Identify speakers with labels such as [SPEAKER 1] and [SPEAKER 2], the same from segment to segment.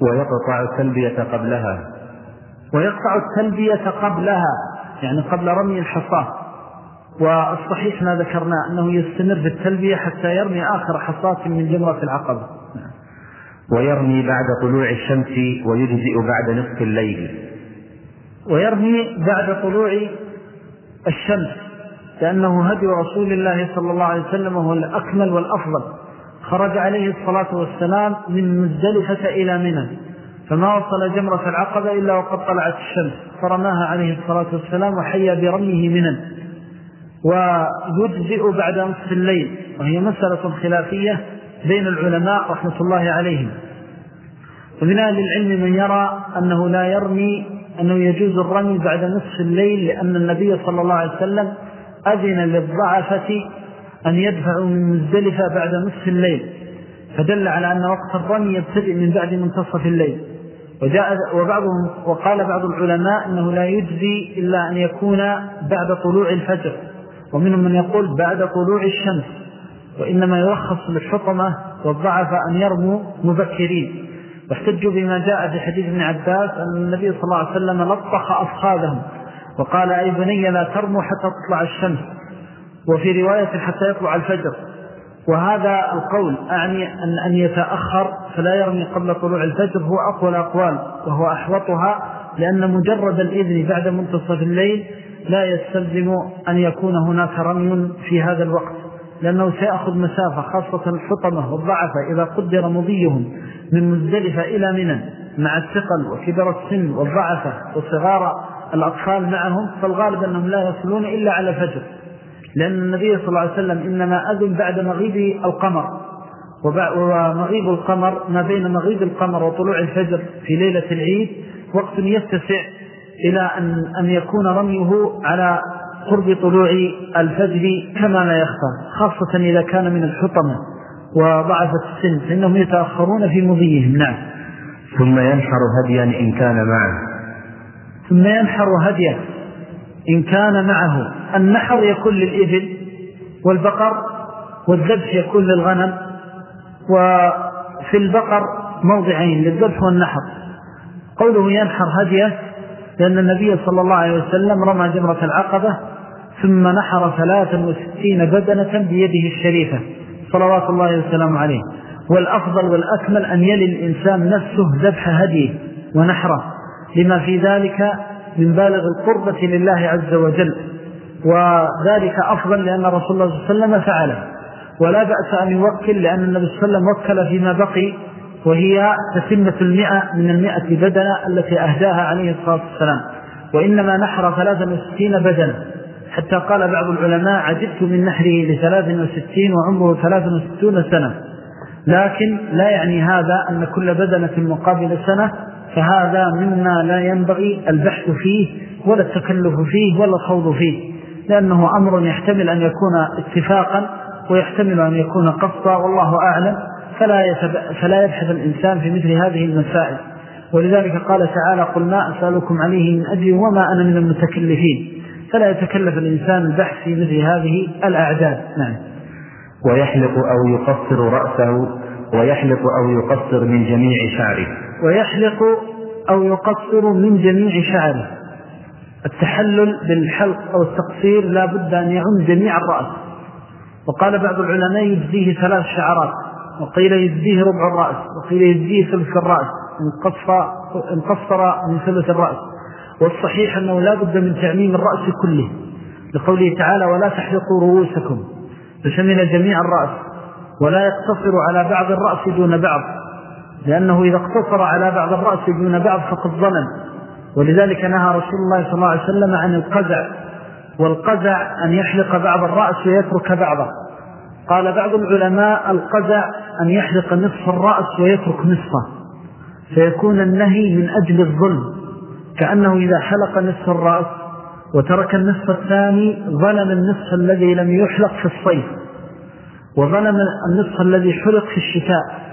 [SPEAKER 1] ويقطع التلبية قبلها.
[SPEAKER 2] ويقطع التلبية قبلها يعني قبل رمي الحصاة والصحيح ما ذكرنا أنه يستمر في التلبية حتى يرمي آخر حصاة من جمرة العقبة
[SPEAKER 1] ويرمي بعد طلوع الشمس ويجزئ بعد نصف الليل.
[SPEAKER 2] ويرمي بعد طلوع الشمس لأنه هدي رسول الله صلى الله عليه وسلم هو الأكمل والأفضل. خرج عليه الصلاة والسلام من مزدلفة إلى منى فما وصل جمرة العقبة إلا وقد طلعت الشمس فرماها عليه الصلاة والسلام وحيا برميه منى. ويجزئ بعد نصف الليل وهي مسألة خلافية بين العلماء رحمة الله عليهم. ومن أهل العلم من يرى أنه لا يرمي أنه يجوز الرمي بعد نصف الليل لأن النبي صلى الله عليه وسلم أذن للضعفة أن يدفعوا من مزدلفة بعد نصف الليل فدل على أن وقت الرمي يبتدئ من بعد منتصف الليل. وجاء وبعضهم وقال بعض العلماء أنه لا يجزي إلا أن يكون بعد طلوع الفجر ومنهم من يقول بعد طلوع الشمس وإنما يرخص للحطمة والضعف أن يرموا مبكرين. واحتجوا بما جاء في حديث ابن عباس أن النبي صلى الله عليه وسلم لطخ أفخاذهم وقال أي بني لا ترموا حتى تطلع الشمس. وفي رواية حتى يطلع الفجر. وهذا القول أعني أن, أن يتأخر فلا يرمي قبل طلوع الفجر هو أقوى الأقوال وهو أحوطها لأن مجرد الإذن بعد منتصف الليل لا يستلزم أن يكون هناك رمي في هذا الوقت لأنه سيأخذ مسافة خاصة الحطمة والضعفة إذا قدر مضيهم من مزدلفة إلى منى مع الثقل وكبر السن والضعفة وصغار الأطفال معهم فالغالب أنهم لا يصلون إلا على الفجر. لأن النبي صلى الله عليه وسلم إنما أذن بعد مغيب القمر. ومغيب القمر ما بين مغيب القمر وطلوع الفجر في ليلة العيد وقت يتسع إلى أن, أن يكون رميه على قرب طلوع الفجر كما لا يخفى خاصة إذا كان من الحطمة وضعف السن فإنهم يتأخرون في مضيهم. نعم.
[SPEAKER 1] ثم ينحر هديا إن كان معه.
[SPEAKER 2] ثم ينحر هديا. إن كان معه النحر يكون للإبل والبقر والذبح يكون للغنم وفي البقر موضعين للذبح والنحر. قوله ينحر هديه لأن النبي صلى الله عليه وسلم رمى جمرة العقبة ثم نحر ثلاثا وستين بدنة بيده الشريفة صلوات الله وسلام عليه. والأفضل والأكمل أن يلي الإنسان نفسه ذبح هديه ونحره. لما في ذلك من بالغ القربة لله عز وجل. وذلك أفضل لأن رسول الله صلى الله عليه وسلم فعله. ولا بأس أن يوكل لأن النبي صلى الله عليه وسلم وكل فيما بقي وهي تسمة المئة من المئة بدنة التي أهداها عليه الصلاة والسلام. وإنما نحر ثلاثا وستين بدنة. حتى قال بعض العلماء عجبت من نحره لثلاث وستين وعمره ثلاث وستون سنة. لكن لا يعني هذا أن كل بدنة مقابل سنة فهذا مما لا ينبغي البحث فيه ولا التكلف فيه ولا الخوض فيه لأنه أمر يحتمل أن يكون اتفاقا ويحتمل أن يكون قصة والله أعلم. فلا. فلا يبحث الإنسان في مثل هذه المسائل. ولذلك قال تعالى قل ما أسألكم عليه من أجل وما أنا من المتكلفين. فلا يتكلف الإنسان البحث في مثل هذه الأعداد. نعم.
[SPEAKER 1] ويحلق أو يقصر رأسه ويحلق أو يقصر من جميع شعره.
[SPEAKER 2] ويحلق أو يقصر من جميع شعره. التحلل بالحلق أو التقصير لا بد أن يعم جميع الرأس. وقال بعض العلماء يجزيه ثلاث شعرات. وقيل يجزيه ربع الرأس وقيل يجزيه ثلث الرأس. إن قصر من ثلث الرأس. والصحيح أنه لا بد من تعميم الرأس كله. لقوله تعالى ولا تحلقوا رؤوسكم فشمل جميع الرأس. ولا يقتصر على بعض الرأس دون بعض. لأنه إذا اقتصر على بعض الرأس دون بعض فقد ظلم ولذلك نهى رسول الله صلى الله عليه وسلم عن القزع والقزع أن يحلق بعض الرأس ويترك بعضه. قال بعض العلماء القزع أن يحلق نصف الرأس ويترك نصفه. فيكون النهي من أجل الظلم. كأنه إذا حلق نصف الرأس وترك النصف الثاني ظلم النصف الذي لم يحلق في الصيف. وظلم النصف الذي حلق في الشتاء.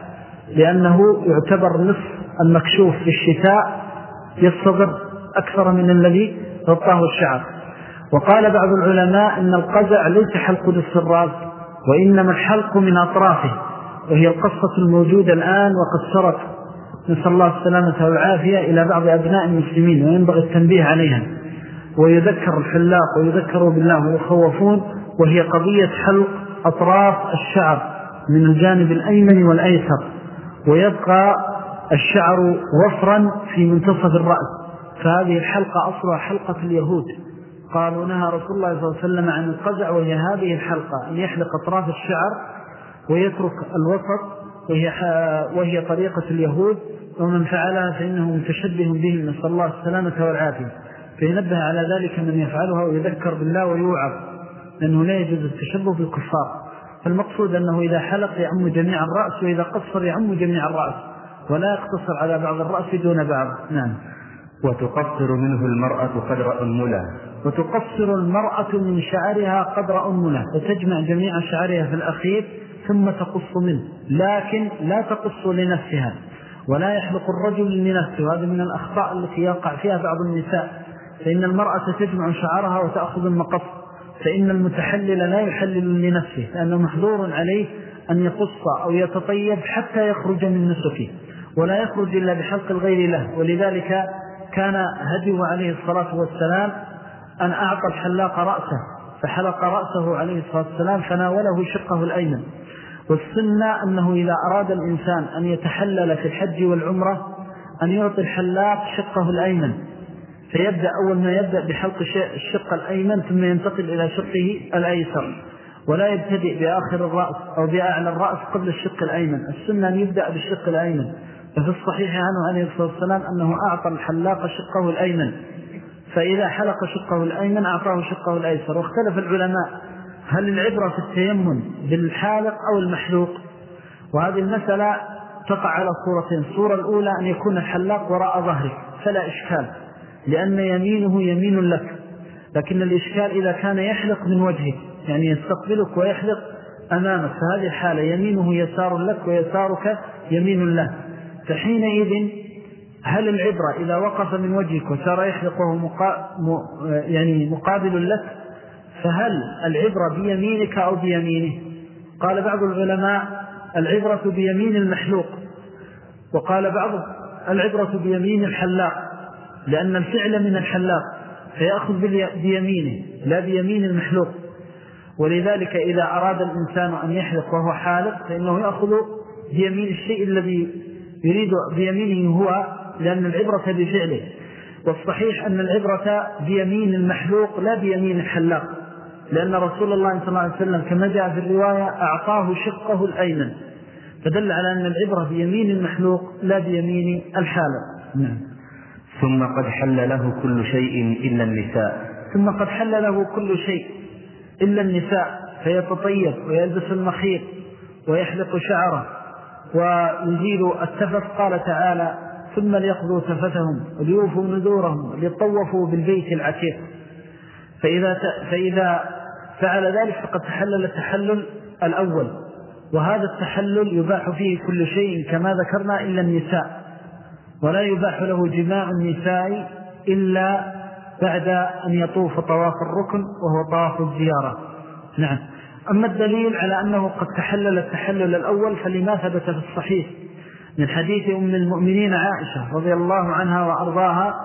[SPEAKER 2] لأنه يعتبر نصف المكشوف في الشتاء يستضر أكثر من الذي غطاه الشعر. وقال بعض العلماء أن القزع ليس حلق الرأس وإنما الحلق من أطرافه وهي القصة الموجودة الآن وقد سرت. نسأل الله السلامة والعافية إلى بعض أبناء المسلمين وينبغي التنبيه عليها ويذكر الحلاق ويذكروا بالله ويخوفون وهي قضية حلق أطراف الشعر من الجانب الأيمن والأيسر. ويبقى الشعر وفرا في منتصف الرأس. فهذه الحلقة أصلها حلقة اليهود. قالوا نهى رسول الله صلى الله عليه وسلم عن القزع وهي هذه الحلقة أن يحلق أطراف الشعر ويترك الوسط وهي, وهي طريقة اليهود ومن فعلها فإنه متشبه بهم نسأل الله السلامة والعافية. فينبه على ذلك من يفعلها ويذكر بالله ويوعظ لأنه لا يجوز التشبه بالكفار. فالمقصود أنه إذا حلق يعم جميع الرأس وإذا قصر يعم جميع الرأس ولا يقتصر على بعض الرأس دون بعض. نعم.
[SPEAKER 1] وتقصر منه المرأة قدر أنملة
[SPEAKER 2] وتقصر المرأة من شعرها قدر أنملة وتجمع جميع شعرها في الأخير ثم تقص منه. لكن لا تقص لنفسها ولا يحلق الرجل لنفسه. وهذا من الأخطاء التي يقع فيها بعض النساء. فإن المرأة تجمع شعرها وتأخذ المقص. فإن المتحلل لا يحلل لنفسه لأنه محظور عليه أن يقص أو يتطيب حتى يخرج من نسكه ولا يخرج إلا بحلق الغير له. ولذلك كان هديه عليه الصلاة والسلام أن أعطى الحلاق رأسه فحلق رأسه عليه الصلاة والسلام فناوله شقه الأيمن. والسنة أنه إذا أراد الإنسان أن يتحلل في الحج والعمرة أن يعطي الحلاق شقه الأيمن. فيبدأ أول ما يبدأ بحلق الشق الأيمن ثم ينتقل إلى شقه الأيسر ولا يبتدئ بآخر الرأس أو بأعلى الرأس قبل الشق الأيمن. السنة أن يبدأ بالشق الأيمن. ففي الصحيح عنه عليه الصلاة والسلام أنه أعطى الحلاق شقه الأيمن. فإذا حلق شقه الأيمن أعطاه شقه الأيسر. واختلف العلماء هل العبرة في التيمم بالحالق أو المحلوق؟ وهذه المسألة تقع على صورتين. الصورة الأولى أن يكون الحلاق وراء ظهرك فلا إشكال. لأن يمينه يمين لك. لكن الإشكال إذا كان يحلق من وجهك يعني يستقبلك ويحلق أمامك فهذه الحالة يمينه يسار لك ويسارك يمين له. فحينئذ هل العبرة إذا وقف من وجهك وسار يحلقه مقا... م... يعني مقابل لك فهل العبرة بيمينك أو بيمينه؟ قال بعض العلماء العبرة بيمين المحلوق وقال بعض العبرة بيمين الحلاق. لأن الفعل من الحلاق فيأخذ بيمينه لا بيمين المحلوق. ولذلك إذا أراد الإنسان أن يحلق وهو حالق فإنه يأخذ بيمين الشيء الذي يريد بيمينه هو لأن العبرة بفعله. والصحيح أن العبرة بيمين المحلوق لا بيمين الحلاق. لأن رسول الله صلى الله عليه وسلم كما جاء في الرواية أعطاه شقه الأيمن. فدل على أن العبرة بيمين المحلوق لا بيمين الحالق. نعم.
[SPEAKER 1] ثم قد حل له كل شيء إلا النساء.
[SPEAKER 2] ثم قد حل له كل شيء إلا النساء. فيتطيب ويلبس المخيط ويحلق شعره ويزيل التفت. قال تعالى ثم ليقضوا تفتهم وليوفوا نذورهم ليطوفوا بالبيت العتيق. فإذا, فإذا فعل ذلك فقد تحلل التحلل الأول. وهذا التحلل يباح فيه كل شيء كما ذكرنا إلا النساء. ولا يباح له جماع النساء إلا بعد أن يطوف طواف الركن وهو طواف الزيارة. نعم. أما الدليل على أنه قد تحلل التحلل الأول فلما ثبت في الصحيح. من حديث أم المؤمنين عائشة رضي الله عنها وأرضاها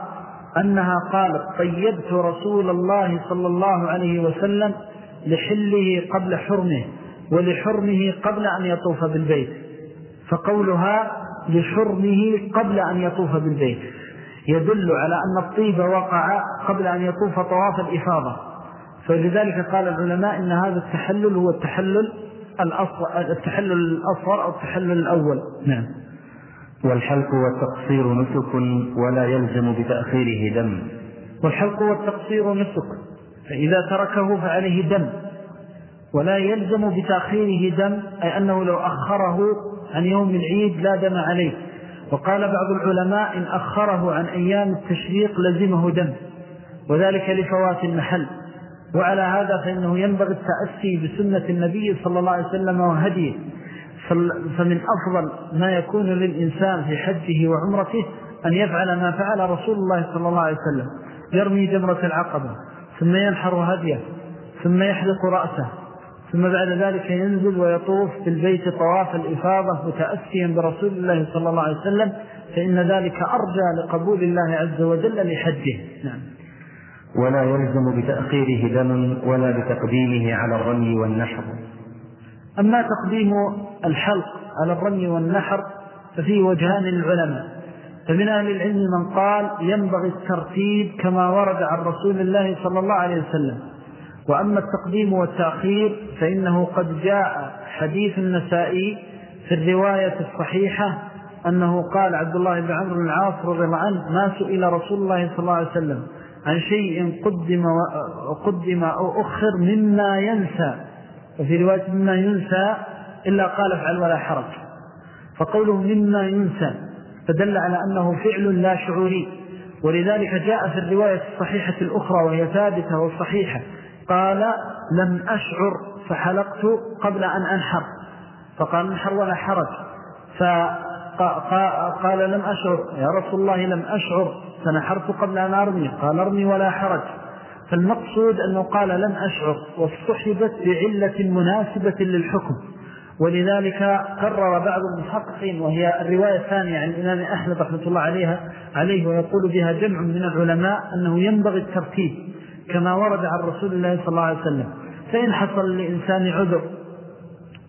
[SPEAKER 2] أنها قالت طيبت رسول الله صلى الله عليه وسلم لحله قبل حرمه ولحرمه قبل أن يطوف بالبيت. فقولها لحرمه قبل أن يطوف بالبيت. يدل على أن الطيب وقع قبل أن يطوف طواف الإفاضة. فلذلك قال العلماء إن هذا التحلل هو التحلل الأصغر, التحلل الأصغر أو التحلل الأول. نعم.
[SPEAKER 1] والحلق والتقصير نسك ولا يلزم بتأخيره دم.
[SPEAKER 2] والحلق والتقصير نسك. فإذا تركه فعليه دم. ولا يلزم بتأخيره دم أي أنه لو أخره عن يوم العيد لا دم عليه. وقال بعض العلماء إن أخره عن أيام التشريق لزمه دم وذلك لفوات المحل. وعلى هذا فإنه ينبغي التأسي بسنة النبي صلى الله عليه وسلم وهديه. فمن أفضل ما يكون للإنسان في حجه وعمرته أن يفعل ما فعل رسول الله صلى الله عليه وسلم يرمي جمرة العقبة ثم ينحر هديه ثم يحلق رأسه ثم بعد ذلك ينزل ويطوف بالبيت طواف الإفاضة متأسيا برسول الله صلى الله عليه وسلم فإن ذلك أرجى لقبول الله عز وجل لحده نعم.
[SPEAKER 1] ولا يلزم بتأخيره دم ولا بتقديمه على الرمي والنحر.
[SPEAKER 2] أما تقديم الحلق على الرمي والنحر ففيه وجهان للعلماء فمن أهل العلم من قال ينبغي الترتيب كما ورد عن رسول الله صلى الله عليه وسلم. وأما التقديم والتأخير فإنه قد جاء حديث النسائي في الرواية الصحيحة أنه قال عبد الله بن عمرو بن العاص رضي الله عنه ما سئل رسول الله صلى الله عليه وسلم عن شيء قدم, قدم أو أخر مما ينسى وفي رواية مما ينسى إلا قال افعل ولا حرج فقوله مما ينسى فدل على أنه فعل لا شعوري ولذلك جاء في الرواية الصحيحة الأخرى وهي ثابتة وصحيحة قال لم أشعر فحلقت قبل أن أنحر. فقال انحر ولا حرج. فقال لم أشعر. يا رسول الله لم أشعر فنحرت قبل أن أرمي. قال أرمي ولا حرج. فالمقصود أنه قال لم أشعر واصطحبت بعلة مناسبة للحكم. ولذلك قرر بعض المحققين وهي الرواية الثانية عن الإمام أحمد رحمة الله عليها عليه ويقول بها جمع من العلماء أنه ينبغي الترتيب كما ورد عن رسول الله صلى الله عليه وسلم فإن حصل لإنسان عذر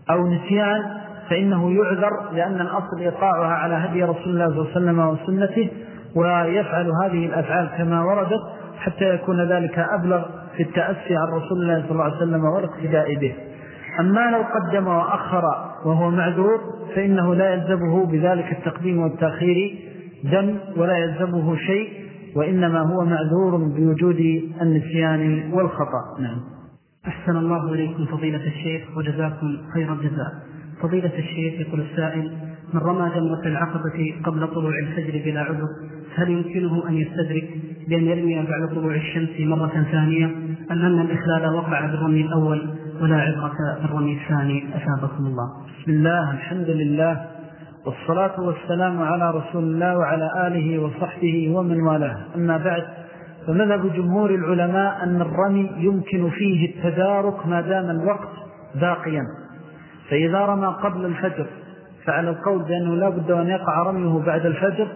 [SPEAKER 2] أو نسيان فإنه يعذر لأن الأصل إطاعها على هدي رسول الله صلى الله عليه وسلم وسنته ويفعل هذه الأفعال كما وردت حتى يكون ذلك أبلغ في التأسي عن رسول الله صلى الله عليه وسلم والاقتداء به. أما لو قدم وأخر وهو معذور فإنه لا يلزمه بذلك التقديم والتأخير دم ولا يلزمه شيء وإنما هو معذور بوجود النسيان والخطأ. نعم.
[SPEAKER 3] أحسن الله إليكم فضيلة الشيخ وجزاكم خير الجزاء. فضيلة الشيخ يقول السائل من رمى جمرة العقبة قبل طلوع الفجر بلا عذر هل يمكنه أن يستدرك بأن يرمي بعد طلوع الشمس مرة ثانية؟ أم أن الإخلال وقع بالرمي الأول ولا عبرة بالرمي الثاني؟ أثابكم الله.
[SPEAKER 2] بسم الله الحمد لله. والصلاة والسلام على رسول الله وعلى آله وصحبه ومن والاه. أما بعد فمذهب جمهور العلماء أن الرمي يمكن فيه التدارك ما دام الوقت باقيا. فإذا رمى قبل الفجر فعلى القول بأنه لا بد أن يقع رميه بعد الفجر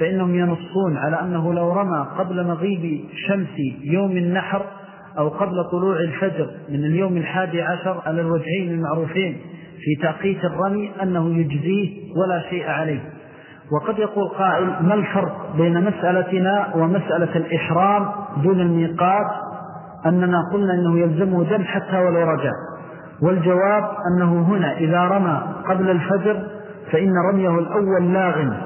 [SPEAKER 2] فإنهم ينصون على أنه لو رمى قبل مغيب شمس يوم النحر أو قبل طلوع الفجر من اليوم الحادي عشر على الوجهين المعروفين في تأقيت الرمي أنه يجزيه ولا شيء عليه. وقد يقول قائل ما الفرق بين مسألتنا ومسألة الإحرام دون الميقات؟ أننا قلنا أنه يلزمه دم حتى ولو رجع. والجواب أنه هنا إذا رمى قبل الفجر فإن رميه الأول لاغن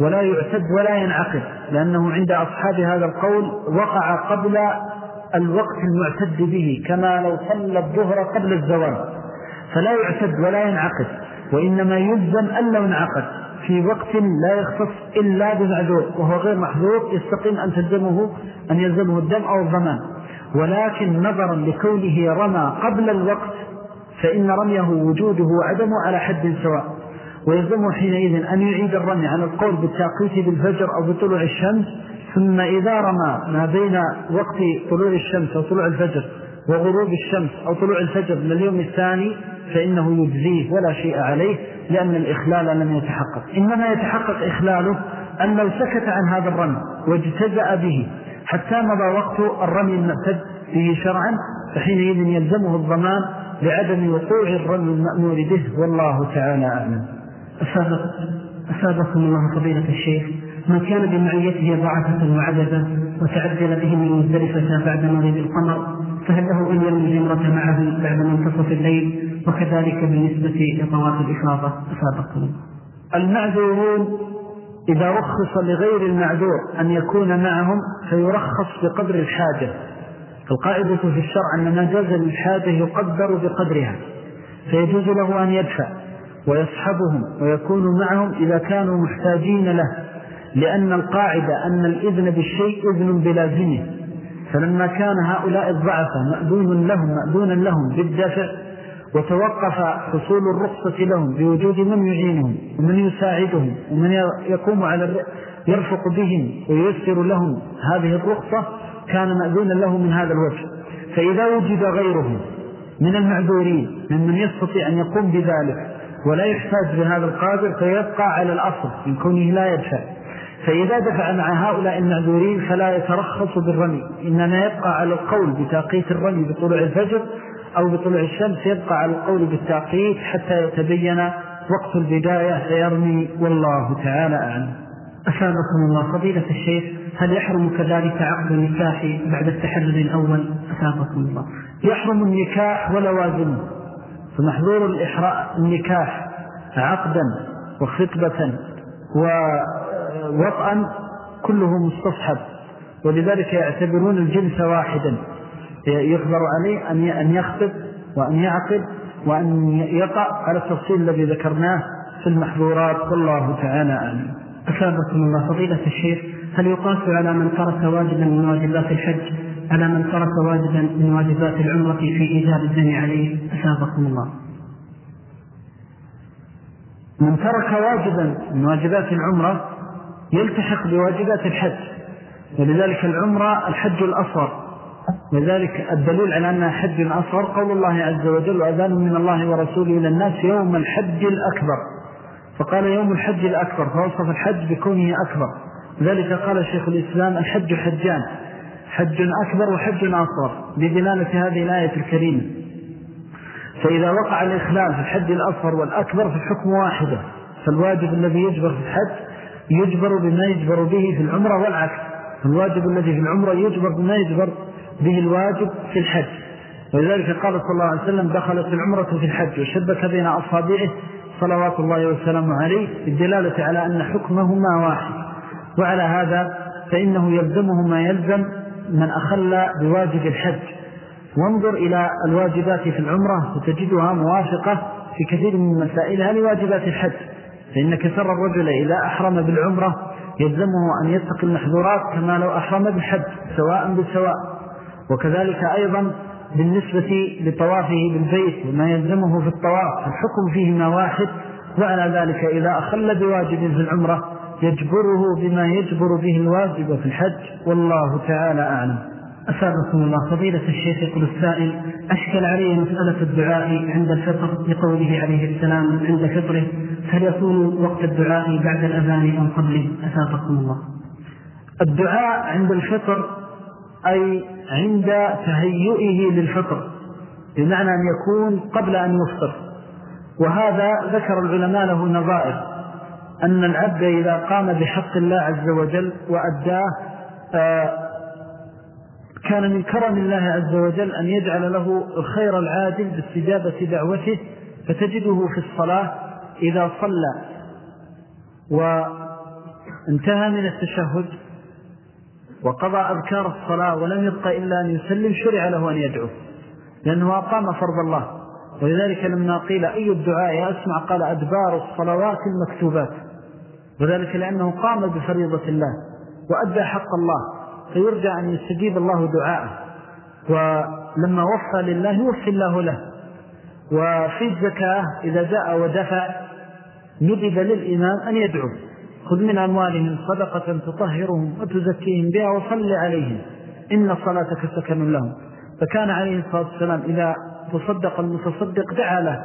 [SPEAKER 2] ولا يعتد ولا ينعقد لأنه عند أصحاب هذا القول وقع قبل الوقت المعتد به كما لو صلى الظهر قبل الزوال. فلا يعتد ولا ينعقد وإنما يلزم أن لو انعقد. في وقت لا يختص إلا بمعذور وهو غير محذور يستقيم أن تلزمه أن يلزمه الدم أو الضمان ولكن نظرا لكونه رمى قبل الوقت فإن رميه وجوده وعدمه على حد سواء. ويلزمه حينئذ أن يعيد الرمي على القول بالتعقيت بالفجر أو بطلوع الشمس ثم إذا رمى ما بين وقت طلوع الشمس أو طلوع الفجر وغروب الشمس أو طلوع الفجر من اليوم الثاني فإنه يجزيه ولا شيء عليه لأن الإخلال لم يتحقق. إنما يتحقق إخلاله أن لو سكت عن هذا الرمي واجتزأ به حتى مضى وقت الرمي المعتد به شرعا فحينئذ يلزمه الضمان لعدم وقوع الرمي المأمور به. والله تعالى أعلم.
[SPEAKER 3] أسابقكم الله فضيلة الشيخ. من كان بمعيته ضعفة وعددا وتعجل به من مزدلفة بعد مغيب القمر فهل له أن يرمي الجمرة معه بعد منتصف الليل؟ وكذلك بالنسبة لطواف الإفاضة. أسابقكم
[SPEAKER 2] المعذورون إذا رخص لغير المعذور أن يكون معهم فيرخص بقدر الحاجة. القاعدة في الشرع أن ما جاز للحاجة يقدر بقدرها فيجوز له أن يدفع ويصحبهم ويكون معهم إذا كانوا محتاجين له. لأن القاعدة أن الإذن بالشيء إذن بلازمه فلما كان هؤلاء الضعفة مأذون لهم مأذونا لهم بالدفع وتوقف حصول الرخصة لهم بوجود من يعينهم ومن يساعدهم ومن يقوم على يرفق بهم وييسر لهم هذه الرخصة كان مأذونا له من هذا الوجه. فإذا وجد غيرهم من المعذورين ممن يستطيع أن يقوم بذلك ولا يحتاج بهذا القادر فيبقى على الأصل من كونه لا يدفع. فإذا دفع مع هؤلاء المعذورين فلا يترخص بالرمي إنما يبقى على القول بتاقيت الرمي بطلوع الفجر أو بطلوع الشمس يبقى على القول بالتاقيت حتى يتبين وقت البداية فيرمي والله تعالى أعلم.
[SPEAKER 3] أسابقكم الله. فضيلة الشيخ هل يحرم كذلك عقد النكاح بعد التحلل الأول؟ أسابقكم الله.
[SPEAKER 2] يحرم النكاح ولوازمه فمحظور النكاح عقدا وخطبة ووطئا كله مستصحب. ولذلك يعتبرون الجنس واحدا. يخبر عليه أن يخطب وأن يعقد وأن يقع على التفصيل الذي ذكرناه في المحظورات. والله تعالى أعلم.
[SPEAKER 3] أسابقكم الله فضيلة الشيخ هل يقاس على من ترك واجبا من واجبات الحج؟ على من ترك واجبا من واجبات العمرة في إيجاب الدم عليه؟ أسابقكم الله.
[SPEAKER 2] من ترك واجبا من واجبات العمرة يلتحق بواجبات الحج. ولذلك العمرة الحج الأصغر. وذلك الدليل على أنها حج أصغر. قول الله عز وجل وأذان من الله ورسوله إلى الناس يوم الحج الأكبر. فقال يوم الحج الأكبر. فوصف الحج بكونه أكبر. ذلك قال شيخ الإسلام الحج حجان. حج أكبر وحج أصغر بدلالة هذه الآية الكريمة. فإذا وقع الإخلال في الحج الأصغر والأكبر في الحكم واحدة. فالواجب الذي يجبر في الحج يجبر بما يجبر به في العمرة والعكس. الواجب الذي في العمرة يجبر بما يجبر به الواجب في الحج. ولذلك قال صلى الله عليه وسلم دخلت العمرة في الحج وشبك بين أصابعه صلوات الله وسلم عليه بالدلالة على أن حكمهما واحد. وعلى هذا فإنه يلزمه ما يلزم من أخل بواجب الحج. وانظر إلى الواجبات في العمرة وتجدها موافقة في كثير من مسائلها لواجبات الحج. فإن كسر الرجل إذا أحرم بالعمرة يلزمه أن يتقي المحظورات كما لو أحرم بالحج سواء بسواء وكذلك أيضا بالنسبة لطوافه بالبيت وما يلزمه في الطواف الحكم فيهما واحد. وعلى ذلك إذا أخل بواجب في العمرة يجبره بما يجبر به الواجب في الحج والله تعالى أعلم.
[SPEAKER 3] أسابقكم الله فضيلة الشيخ يقول السائل أشكل علي مسألة الدعاء عند الفطر لقوله عليه السلام عند فطره هل يكون وقت الدعاء بعد الأذان أم قبله؟ أسابقكم الله.
[SPEAKER 2] الدعاء عند الفطر أي عند تهيئه للفطر بمعنى أن يكون قبل أن يفطر. وهذا ذكر العلماء له نظائر أن العبد إذا قام بحق الله عز وجل وأداه آه، كان من كرم الله عز وجل أن يجعل له الخير العادل باستجابة دعوته فتجده في الصلاة إذا صلى. وانتهى من التشهد وقضى أذكار الصلاة ولم يبقى إلا أن يسلم شرع له أن يدعو لأنه أقام فرض الله. ولذلك لما قيل أي الدعاء يا أسمع قال أدبار الصلوات المكتوبات. وذلك لأنه قام بفريضة الله وأدى حق الله. فيرجى أن يستجيب الله دعاءه. ولما وفى لله يوفي الله له. وفي الزكاة إذا جاء ودفع ندب للإمام أن يدعو. خذ من أموالهم صدقة تطهرهم وتزكيهم بها وصل عليهم. إن صلاتك سكن لهم. فكان عليه الصلاة والسلام إذا تصدق المتصدق دعا له.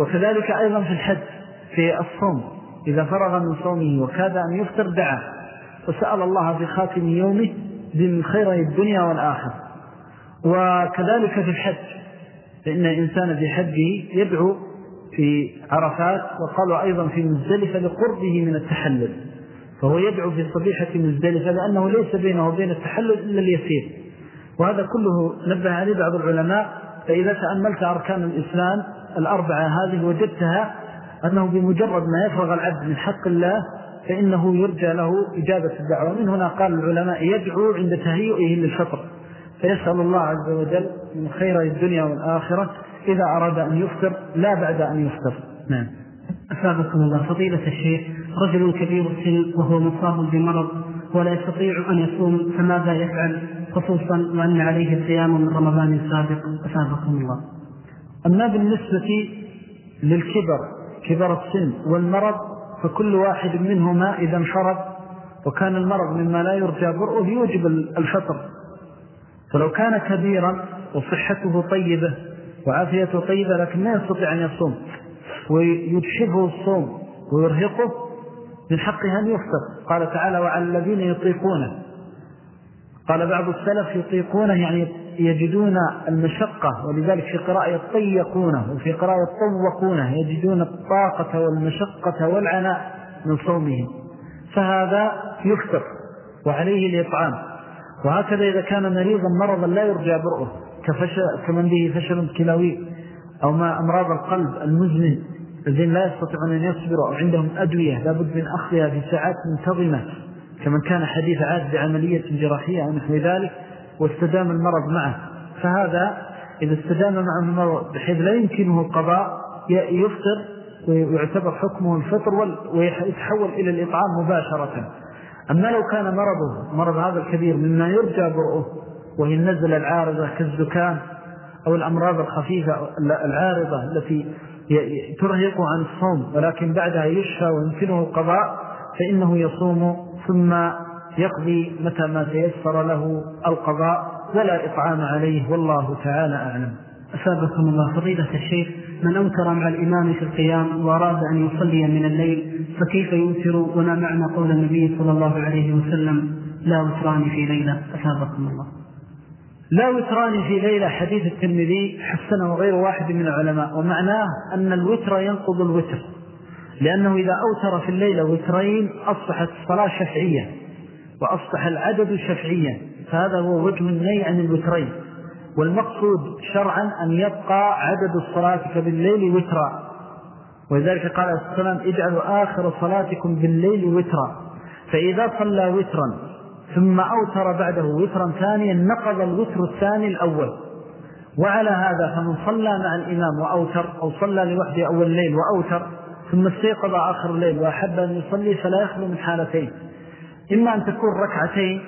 [SPEAKER 2] وكذلك أيضا في الحج في الصوم. إذا فرغ من صومه وكاد أن يفتر دعا. وسأل الله في خاتم يومه من خير الدنيا والآخر وكذلك في الحج. فإن الإنسان في حجه يدعو في عرفات وقالوا أيضا في مزدلفة لقربه من التحلل. فهو يدعو في صبيحة مزدلفة لأنه ليس بينه وبين التحلل إلا اليسير. وهذا كله نبه عليه بعض العلماء. فإذا تأملت أركان الإسلام الأربعة هذه وجدتها أنه بمجرد ما يفرغ العبد من حق الله فإنه يرجى له إجابة الدعوة. من هنا قال العلماء يدعو عند تهيئه للفطر. فيسأل الله عز وجل من خير الدنيا والآخرة إذا أراد أن يفطر لا بعد أن يفطر. نعم.
[SPEAKER 3] أسابقكم الله. فضيلة الشيخ رجل كبير السن وهو مصاب بمرض ولا يستطيع أن يصوم فماذا يفعل خصوصا وأن عليه الصيام من رمضان السابق؟ أسابقكم الله.
[SPEAKER 2] أما بالنسبة للكبر كبر السن والمرض فكل واحد منهما إذا انشرب وكان المرض مما لا يرجى برؤه يوجب الفطر. فلو كان كبيرا وصحته طيبة وعافيته طيبة لكن ما يستطيع أن يصوم ويجحفه الصوم ويرهقه من حقه أن يفطر. قال تعالى وعلى الذين يطيقونه. قال بعض السلف يطيقونه يعني يجدون المشقة ولذلك في قراءة يطيقونه وفي قراءة يطوقونه يجدون الطاقة والمشقة والعناء من صومهم. فهذا يفطر وعليه الإطعام. وهكذا إذا كان مريضا مرضا لا يرجى برؤه كمن به فشل كلاوي أو ما أمراض القلب المزمن الذين لا يستطيعون أن يصبروا أو عندهم أدوية لابد من أخذها في ساعات منتظمة كمن كان حديث عاد بعملية جراحية أو نحو ذلك. واستدام المرض معه. فهذا إذا استدام معه المرض بحيث لا يمكنه القضاء يفطر ويعتبر حكمه الفطر ويتحول إلى الإطعام مباشرة. أما لو كان مرضه مرض هذا الكبير مما يرجى برؤه وهي النزلة العارضة كالزكام أو الأمراض الخفيفة العارضة التي ترهق عن الصوم ولكن بعدها يشفى ويمكنه القضاء فإنه يصوم ثم يقضي متى ما تيسر له القضاء ولا إطعام عليه والله تعالى أعلم.
[SPEAKER 3] أسابكم الله فضيلة الشيخ من أوتر مع الإمام في القيام وأراد أن يصلي من الليل فكيف يوتر وما معنى قول النبي صلى الله عليه وسلم لا وتران في ليلة؟ أسابكم الله.
[SPEAKER 2] لا وتران في ليلة حديث الترمذي حسنه غير واحد من العلماء ومعناه أن الوتر ينقض الوتر لأنه إذا أوتر في الليلة وترين أصبحت الصلاة شفعية. وأصبح العدد شفعيا. فهذا هو وجه الني عن الوترين. والمقصود شرعا أن يبقى عدد الصلاة بالليل وترا. ولذلك قال عليه السلام اجعلوا آخر صلاتكم بالليل وترا. فإذا صلى وترا ثم أوتر بعده وترا ثانيا نقض الوتر الثاني الأول. وعلى هذا فمن صلى مع الإمام وأوتر أو صلى لوحده أول الليل وأوتر ثم استيقظ آخر الليل وأحب أن يصلي فلا يخلو من حالتين. إما أن تكون ركعتين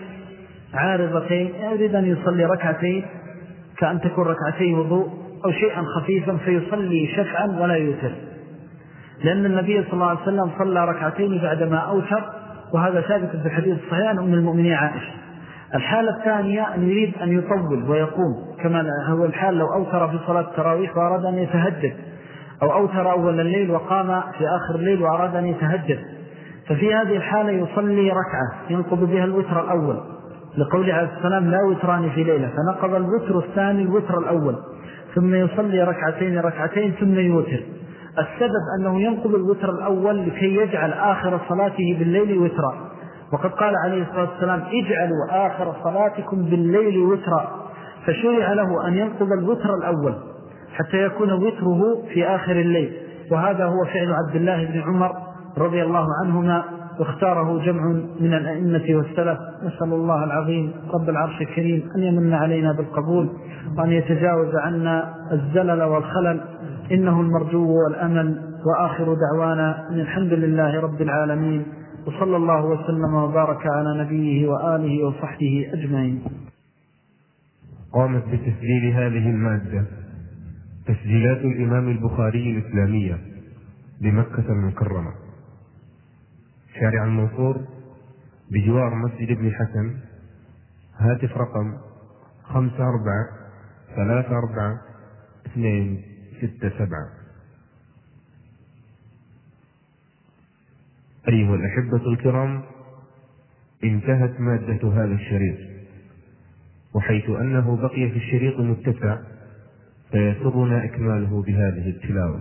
[SPEAKER 2] عارضتين يريد أن يصلي ركعتين كأن تكون ركعتين وضوء أو شيئا خفيفا فيصلي شفعا ولا يوتر. لأن النبي صلى الله عليه وسلم صلى ركعتين بعدما أوتر وهذا ثابت في الحديث الصحيح أم المؤمنين عائشة. الحالة الثانية أن يريد أن يطول ويقوم كما هو الحال لو أوتر في صلاة التراويح وأراد أن يتهجد أو أوتر أول الليل وقام في آخر الليل وأراد أن يتهجد. ففي هذه الحالة يصلي ركعة ينقض بها الوتر الأول. لقول عليه السلام لا وتران في ليلة فنقض الوتر الثاني الوتر الأول ثم يصلي ركعتين ركعتين ثم يوتر. السبب أنه ينقض الوتر الأول لكي يجعل آخر صلاته بالليل وترا. وقد قال عليه الصلاة والسلام اجعلوا آخر صلاتكم بالليل وترا. فشرع له أن ينقض الوتر الأول حتى يكون وتره في آخر الليل. وهذا هو فعل عبد الله بن عمر رضي الله عنهما واختاره جمع من الأئمة والسلف. نسأل الله العظيم رب العرش الكريم أن يمن علينا بالقبول وأن يتجاوز عنا الزلل والخلل. إنه المرجو والأمل وآخر دعوانا أن الحمد لله رب العالمين. وصلى الله وسلم وبارك على نبيه وآله وصحبه أجمعين.
[SPEAKER 4] قامت بتسجيل هذه المادة تسجيلات الإمام البخاري الإسلامية بمكة المكرمة. شارع المنصور بجوار مسجد ابن حسن هاتف رقم خمسة أربعة ثلاثة أربعة اثنين ستة سبعة. أيها الأحبة الكرام انتهت مادة هذا الشريط. وحيث أنه بقي في الشريط متسع فيسرنا إكماله بهذه التلاوة.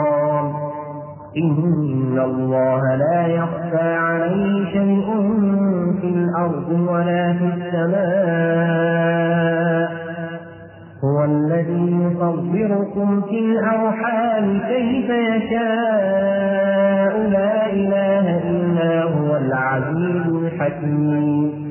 [SPEAKER 5] إن الله لا يخفى عليه شيء في الأرض ولا في السماء. هو الذي يصوركم في الأرحام كيف يشاء. لا إله إلا هو العزيز الحكيم.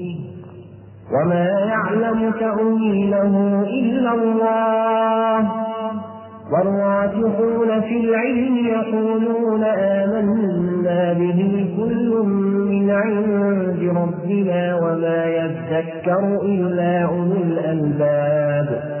[SPEAKER 5] وما يعلم تأويله إلا الله والراسخون في العلم يقولون آمنا به كل من عند ربنا وما يذكر إلا أولو الألباب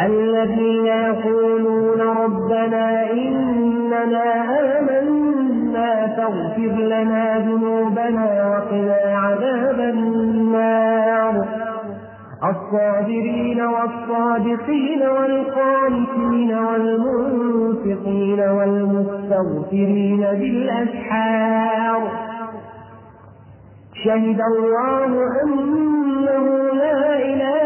[SPEAKER 5] الذين يقولون ربنا إننا آمنا فاغفر لنا ذنوبنا وقنا عذاب النار. الصابرين والصادقين والقانتين والمنفقين والمستغفرين بالأسحار. شهد الله أنه لا إله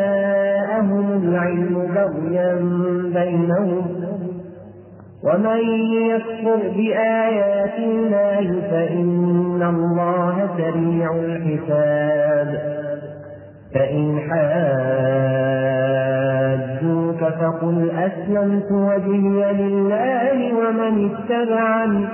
[SPEAKER 5] جاءهم العلم بغيا بينهم. ومن يكفر بآيات الله فإن الله سريع الحساب. فإن حاجوك فقل أسلمت وجهي لله ومن اتبعني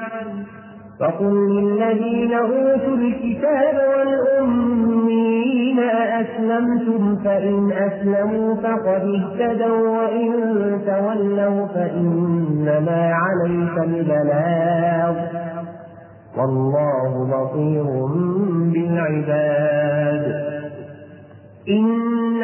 [SPEAKER 5] فقل للذين أوتوا الكتاب والأمين أسلمتم فإن أسلموا فقد اهتدوا وإن تولوا فإنما عليك البلاغ. والله بصير بالعباد. إن